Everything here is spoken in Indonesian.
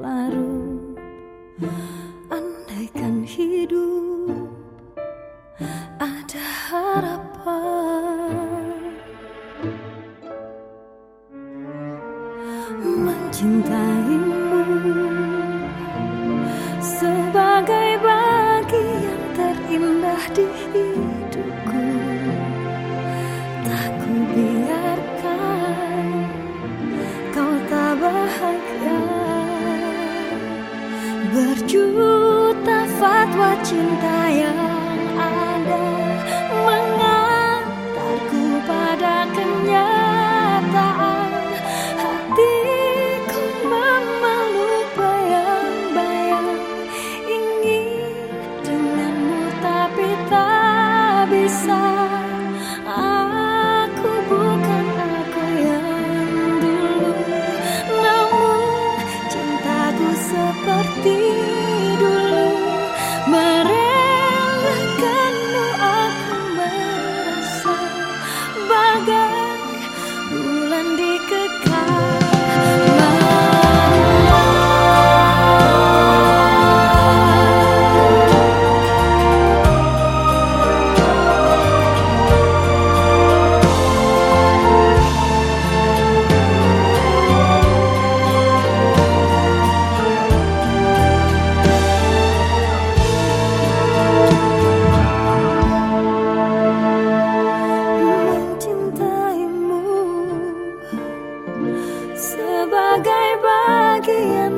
larut Andaikan hidup ada harapan Mencintaimu sebagai bagian terindah di hidupku. Berjuta fatwa cinta yang ada mengantarku pada kenyataan. Hatiku memeluk bayang-bayang ingin denganmu tapi tak bisa bagai bagian